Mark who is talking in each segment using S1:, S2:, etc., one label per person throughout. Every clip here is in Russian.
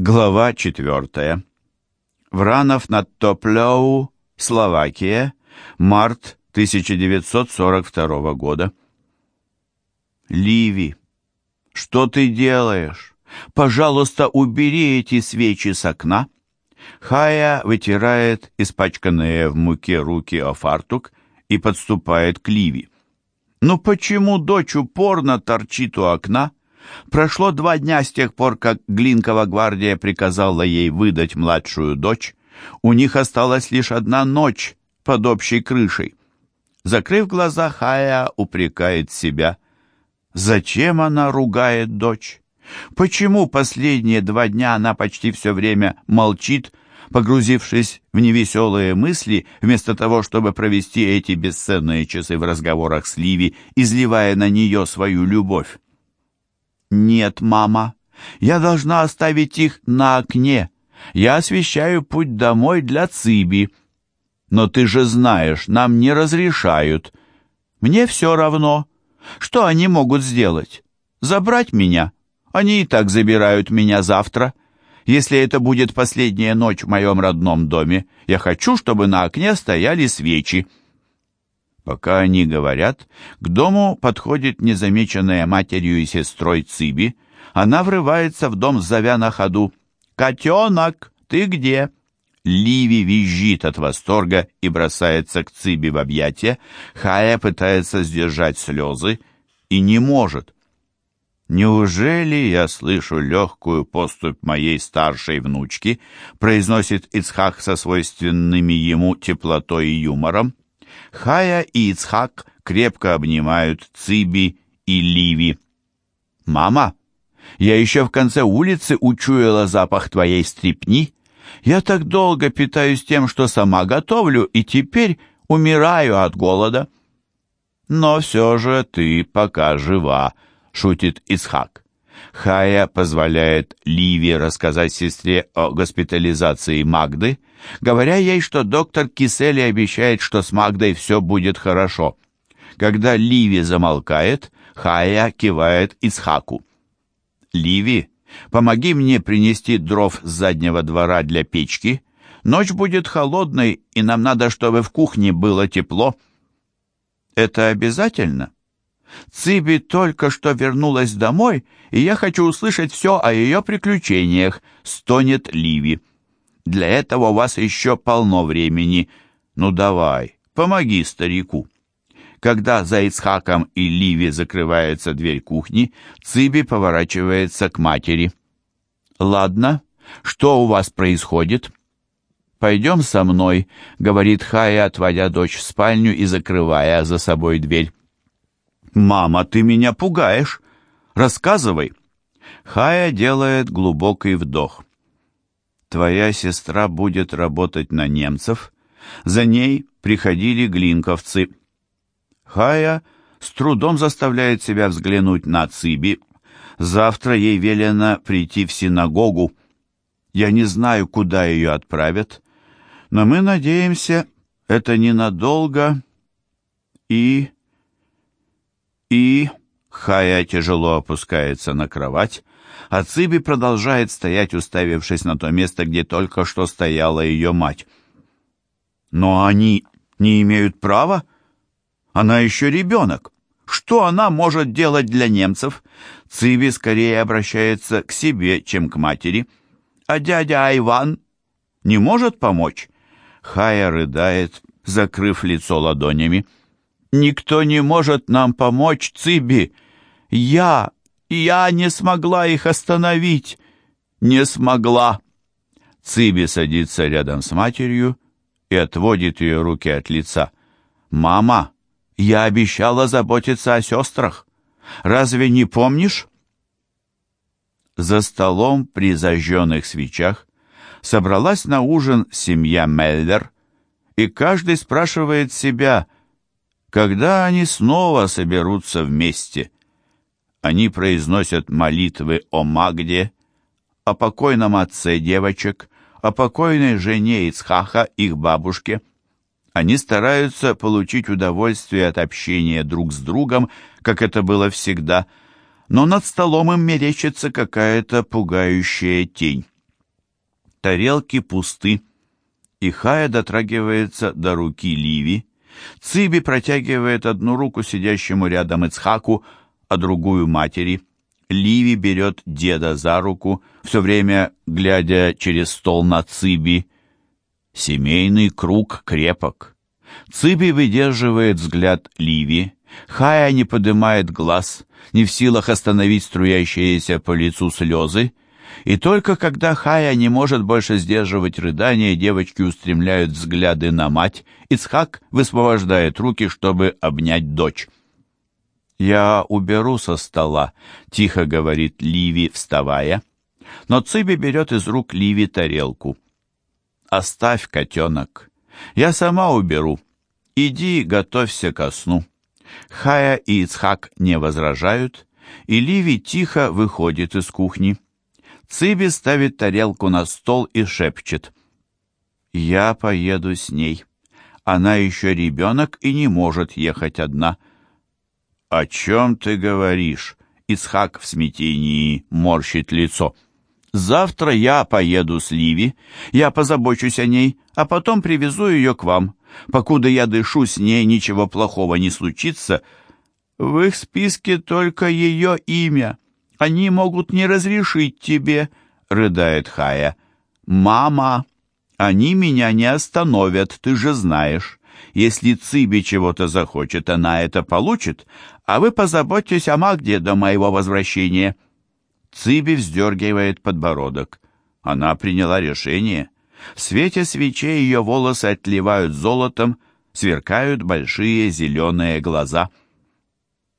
S1: Глава 4. Вранов над Топлеу, Словакия, март 1942 года. Ливи, что ты делаешь? Пожалуйста, убери эти свечи с окна. Хая вытирает испачканные в муке руки о фартук и подступает к Ливи. Ну почему дочь упорно торчит у окна? Прошло два дня с тех пор, как Глинкова гвардия приказала ей выдать младшую дочь. У них осталась лишь одна ночь под общей крышей. Закрыв глаза, Хая упрекает себя. Зачем она ругает дочь? Почему последние два дня она почти все время молчит, погрузившись в невеселые мысли, вместо того, чтобы провести эти бесценные часы в разговорах с Ливи, изливая на нее свою любовь? «Нет, мама, я должна оставить их на окне. Я освещаю путь домой для Циби. Но ты же знаешь, нам не разрешают. Мне все равно. Что они могут сделать? Забрать меня? Они и так забирают меня завтра. Если это будет последняя ночь в моем родном доме, я хочу, чтобы на окне стояли свечи». Пока они говорят, к дому подходит незамеченная матерью и сестрой Циби. Она врывается в дом, зовя на ходу. «Котенок, ты где?» Ливи визжит от восторга и бросается к Циби в объятия. Хая пытается сдержать слезы и не может. «Неужели я слышу легкую поступь моей старшей внучки?» произносит Ицхак со свойственными ему теплотой и юмором. Хая и Ицхак крепко обнимают Циби и Ливи. «Мама, я еще в конце улицы учуяла запах твоей стрипни. Я так долго питаюсь тем, что сама готовлю, и теперь умираю от голода». «Но все же ты пока жива», — шутит Исхак. Хая позволяет Ливи рассказать сестре о госпитализации Магды, говоря ей, что доктор Кисели обещает, что с Магдой все будет хорошо. Когда Ливи замолкает, Хая кивает Исхаку. «Ливи, помоги мне принести дров с заднего двора для печки. Ночь будет холодной, и нам надо, чтобы в кухне было тепло». «Это обязательно?» Циби только что вернулась домой, и я хочу услышать все о ее приключениях», — стонет Ливи. «Для этого у вас еще полно времени. Ну давай, помоги старику». Когда за Ицхаком и Ливи закрывается дверь кухни, Циби поворачивается к матери. «Ладно, что у вас происходит?» «Пойдем со мной», — говорит Хая, отводя дочь в спальню и закрывая за собой дверь. «Мама, ты меня пугаешь! Рассказывай!» Хая делает глубокий вдох. «Твоя сестра будет работать на немцев. За ней приходили глинковцы». Хая с трудом заставляет себя взглянуть на Циби. Завтра ей велено прийти в синагогу. Я не знаю, куда ее отправят, но мы надеемся, это ненадолго и... И... Хая тяжело опускается на кровать, а Циби продолжает стоять, уставившись на то место, где только что стояла ее мать. Но они не имеют права? Она еще ребенок. Что она может делать для немцев? Циби скорее обращается к себе, чем к матери. А дядя Айван не может помочь? Хая рыдает, закрыв лицо ладонями. Никто не может нам помочь, Циби. Я, я не смогла их остановить. Не смогла. Циби садится рядом с матерью и отводит ее руки от лица. «Мама, я обещала заботиться о сестрах. Разве не помнишь?» За столом при зажженных свечах собралась на ужин семья Меллер, и каждый спрашивает себя – когда они снова соберутся вместе? Они произносят молитвы о Магде, о покойном отце девочек, о покойной жене Ицхаха, их бабушке. Они стараются получить удовольствие от общения друг с другом, как это было всегда, но над столом им мерещится какая-то пугающая тень. Тарелки пусты. И Хая дотрагивается до руки Ливи. Циби протягивает одну руку сидящему рядом Ицхаку, а другую матери. Ливи берет деда за руку, все время глядя через стол на Циби. Семейный круг крепок. Циби выдерживает взгляд Ливи. Хая не поднимает глаз, не в силах остановить струящиеся по лицу слезы, и только когда Хая не может больше сдерживать рыдания, девочки устремляют взгляды на мать, Ицхак высвобождает руки, чтобы обнять дочь. «Я уберу со стола», — тихо говорит Ливи, вставая. Но Циби берет из рук Ливи тарелку. «Оставь, котенок. Я сама уберу. Иди, готовься ко сну». Хая и Ицхак не возражают, и Ливи тихо выходит из кухни. Циби ставит тарелку на стол и шепчет. «Я поеду с ней. Она еще ребенок и не может ехать одна». «О чем ты говоришь?» Ицхак в смятении морщит лицо. «Завтра я поеду с Ливи. Я позабочусь о ней, а потом привезу ее к вам. Покуда я дышу с ней, ничего плохого не случится. В их списке только ее имя. Они могут не разрешить тебе», — рыдает Хая. «Мама, они меня не остановят, ты же знаешь. Если Циби чего-то захочет, она это получит, а вы позаботьтесь о Магде до моего возвращения». Циби вздергивает подбородок. Она приняла решение. В свете свечей ее волосы отливают золотом, сверкают большие зеленые глаза.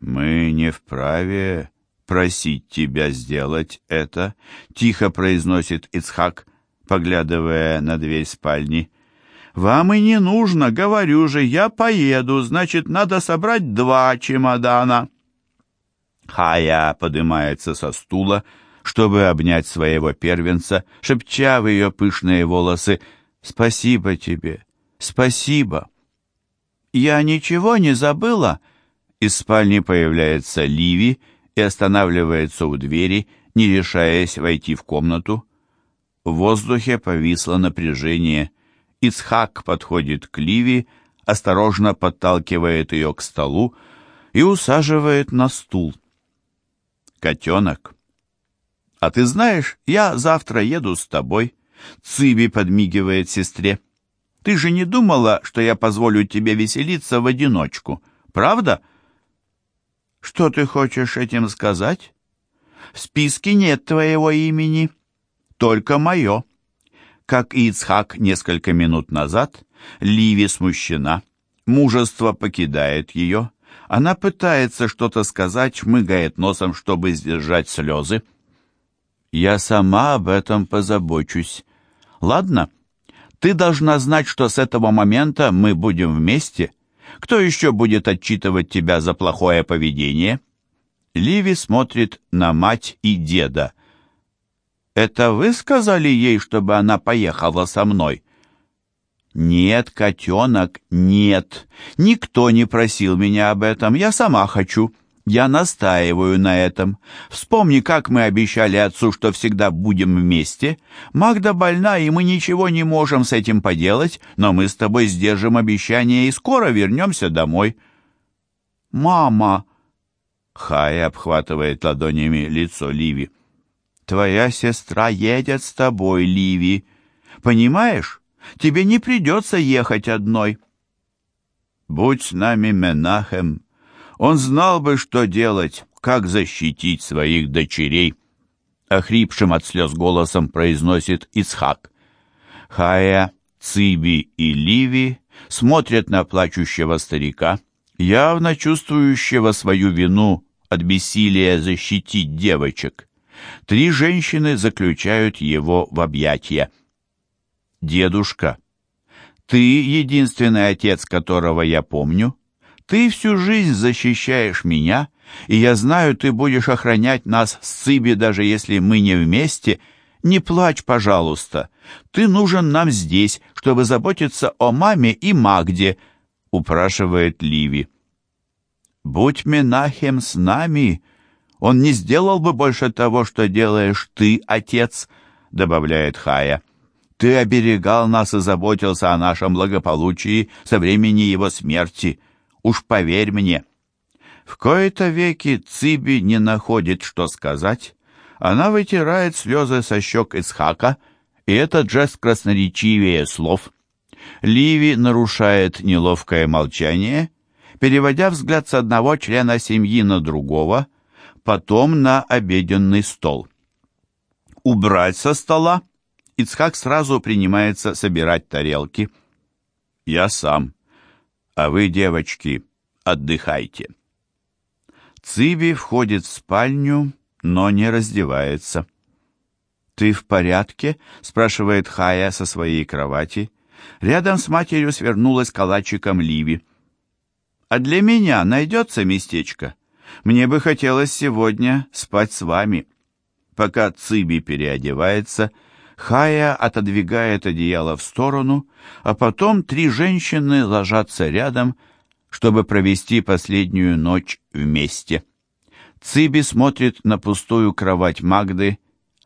S1: «Мы не вправе просить тебя сделать это», — тихо произносит Ицхак, поглядывая на дверь спальни. «Вам и не нужно, говорю же, я поеду, значит, надо собрать два чемодана». Хая поднимается со стула, чтобы обнять своего первенца, шепча в ее пышные волосы «Спасибо тебе, спасибо». «Я ничего не забыла?» Из спальни появляется Ливи, и останавливается у двери, не решаясь войти в комнату. В воздухе повисло напряжение. Ицхак подходит к Ливи, осторожно подталкивает ее к столу и усаживает на стул. «Котенок, а ты знаешь, я завтра еду с тобой», — Циби подмигивает сестре. «Ты же не думала, что я позволю тебе веселиться в одиночку, правда?» Что ты хочешь этим сказать? В списке нет твоего имени, только мое. Как и Ицхак несколько минут назад, Ливи смущена. Мужество покидает ее. Она пытается что-то сказать, шмыгает носом, чтобы сдержать слезы. «Я сама об этом позабочусь. Ладно, ты должна знать, что с этого момента мы будем вместе» Кто еще будет отчитывать тебя за плохое поведение?» Ливи смотрит на мать и деда. «Это вы сказали ей, чтобы она поехала со мной?» «Нет, котенок, нет. Никто не просил меня об этом. Я сама хочу. Я настаиваю на этом. Вспомни, как мы обещали отцу, что всегда будем вместе. Магда больна, и мы ничего не можем с этим поделать, но мы с тобой сдержим обещание и скоро вернемся домой». «Мама!» Хая обхватывает ладонями лицо Ливи. «Твоя сестра едет с тобой, Ливи. Понимаешь? Тебе не придется ехать одной». «Будь с нами, Менахем», он знал бы, что делать, как защитить своих дочерей. Охрипшим от слез голосом произносит Исхак. Хая, Циби и Ливи смотрят на плачущего старика, явно чувствующего свою вину от бессилия защитить девочек. Три женщины заключают его в объятия. «Дедушка, ты единственный отец, которого я помню. Ты всю жизнь защищаешь меня, и я знаю, ты будешь охранять нас с Циби, даже если мы не вместе. Не плачь, пожалуйста. Ты нужен нам здесь, чтобы заботиться о маме и Магде», — упрашивает Ливи. «Будь Менахем с нами, он не сделал бы больше того, что делаешь ты, отец», — добавляет Хая. Ты оберегал нас и заботился о нашем благополучии со времени его смерти. Уж поверь мне». В кои-то веки Циби не находит, что сказать. Она вытирает слезы со щек Исхака, и этот жест красноречивее слов. Ливи нарушает неловкое молчание, переводя взгляд с одного члена семьи на другого, потом на обеденный стол. «Убрать со стола?» Ицхак сразу принимается собирать тарелки. «Я сам. А вы, девочки, отдыхайте». Циби входит в спальню, но не раздевается. «Ты в порядке?» — спрашивает Хая со своей кровати. Рядом с матерью свернулась калачиком Ливи. «А для меня найдется местечко? Мне бы хотелось сегодня спать с вами». Пока Циби переодевается, Хая отодвигает одеяло в сторону, а потом три женщины ложатся рядом, чтобы провести последнюю ночь вместе. Циби смотрит на пустую кровать Магды,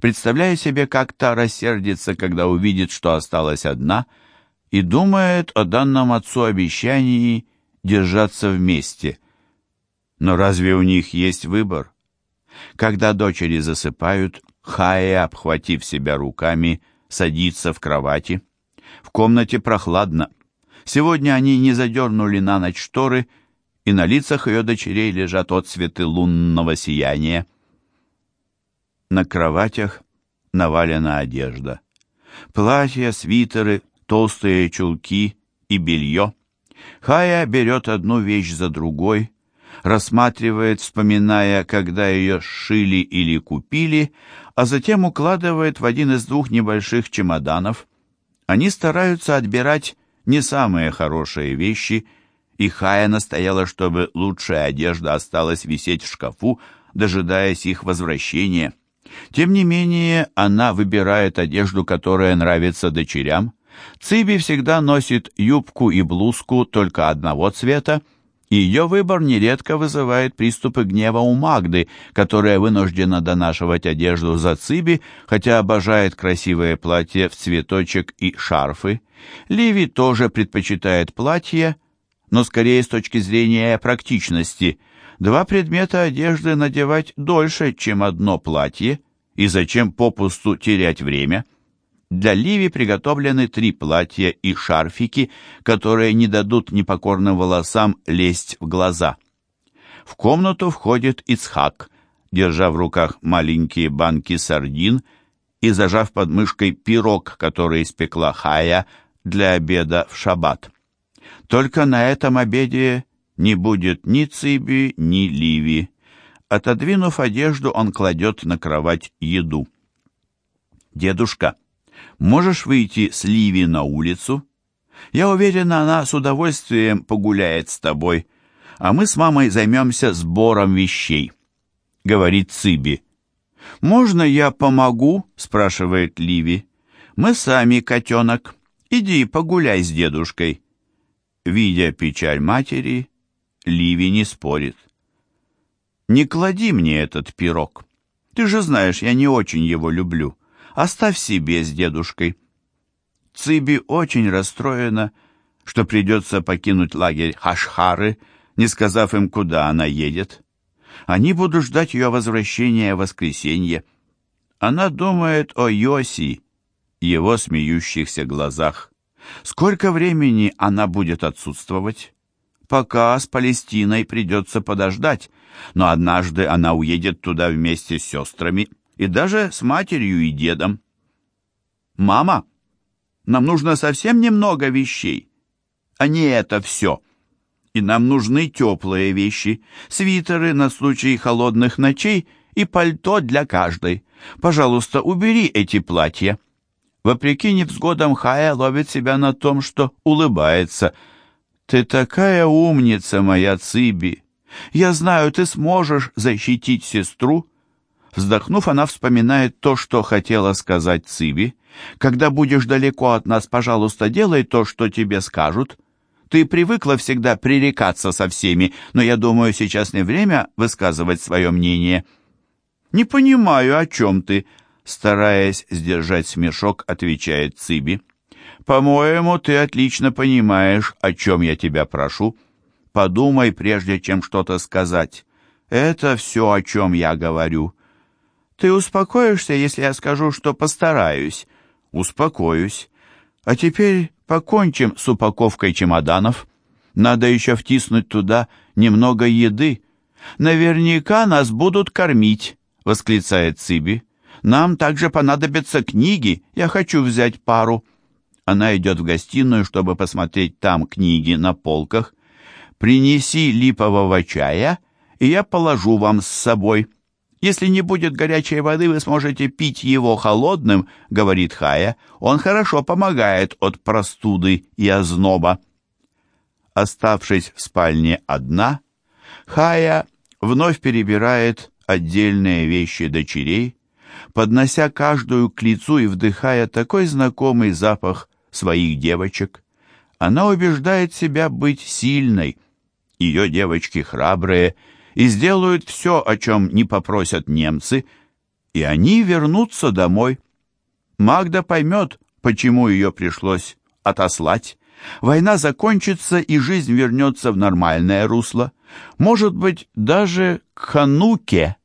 S1: представляя себе, как та рассердится, когда увидит, что осталась одна, и думает о данном отцу обещании держаться вместе. Но разве у них есть выбор? Когда дочери засыпают, Хая, обхватив себя руками, садится в кровати. В комнате прохладно. Сегодня они не задернули на ночь шторы, и на лицах ее дочерей лежат отцветы лунного сияния. На кроватях навалена одежда. Платья, свитеры, толстые чулки и белье. Хая берет одну вещь за другой, рассматривает, вспоминая, когда ее сшили или купили, а затем укладывает в один из двух небольших чемоданов. Они стараются отбирать не самые хорошие вещи, и Хая настояла, чтобы лучшая одежда осталась висеть в шкафу, дожидаясь их возвращения. Тем не менее, она выбирает одежду, которая нравится дочерям. Циби всегда носит юбку и блузку только одного цвета, ее выбор нередко вызывает приступы гнева у Магды, которая вынуждена донашивать одежду за Циби, хотя обожает красивые платья в цветочек и шарфы. Ливи тоже предпочитает платье, но скорее с точки зрения практичности. Два предмета одежды надевать дольше, чем одно платье, и зачем попусту терять время – для Ливи приготовлены три платья и шарфики, которые не дадут непокорным волосам лезть в глаза. В комнату входит Ицхак, держа в руках маленькие банки сардин и зажав под мышкой пирог, который испекла Хая для обеда в шаббат. Только на этом обеде не будет ни Циби, ни Ливи. Отодвинув одежду, он кладет на кровать еду. «Дедушка», Можешь выйти с Ливи на улицу? Я уверена, она с удовольствием погуляет с тобой, а мы с мамой займемся сбором вещей», — говорит Циби. «Можно я помогу?» — спрашивает Ливи. «Мы сами, котенок. Иди погуляй с дедушкой». Видя печаль матери, Ливи не спорит. «Не клади мне этот пирог. Ты же знаешь, я не очень его люблю. Оставь себе с дедушкой». Циби очень расстроена, что придется покинуть лагерь Хашхары, не сказав им, куда она едет. Они будут ждать ее возвращения в воскресенье. Она думает о Йоси, его смеющихся глазах. Сколько времени она будет отсутствовать? Пока с Палестиной придется подождать, но однажды она уедет туда вместе с сестрами и даже с матерью и дедом. «Мама, нам нужно совсем немного вещей, а не это все. И нам нужны теплые вещи, свитеры на случай холодных ночей и пальто для каждой. Пожалуйста, убери эти платья». Вопреки невзгодам Хая ловит себя на том, что улыбается. «Ты такая умница, моя Циби! Я знаю, ты сможешь защитить сестру, Вздохнув, она вспоминает то, что хотела сказать Циби. «Когда будешь далеко от нас, пожалуйста, делай то, что тебе скажут. Ты привыкла всегда пререкаться со всеми, но я думаю, сейчас не время высказывать свое мнение». «Не понимаю, о чем ты», стараясь сдержать смешок, отвечает Циби. «По-моему, ты отлично понимаешь, о чем я тебя прошу. Подумай, прежде чем что-то сказать. Это все, о чем я говорю. Ты успокоишься, если я скажу, что постараюсь?» «Успокоюсь. А теперь покончим с упаковкой чемоданов. Надо еще втиснуть туда немного еды. Наверняка нас будут кормить», — восклицает Циби. «Нам также понадобятся книги. Я хочу взять пару». Она идет в гостиную, чтобы посмотреть там книги на полках. «Принеси липового чая, и я положу вам с собой». «Если не будет горячей воды, вы сможете пить его холодным», — говорит Хая. «Он хорошо помогает от простуды и озноба». Оставшись в спальне одна, Хая вновь перебирает отдельные вещи дочерей, поднося каждую к лицу и вдыхая такой знакомый запах своих девочек. Она убеждает себя быть сильной. Ее девочки храбрые и сделают все, о чем не попросят немцы, и они вернутся домой. Магда поймет, почему ее пришлось отослать. Война закончится, и жизнь вернется в нормальное русло. Может быть, даже к Хануке –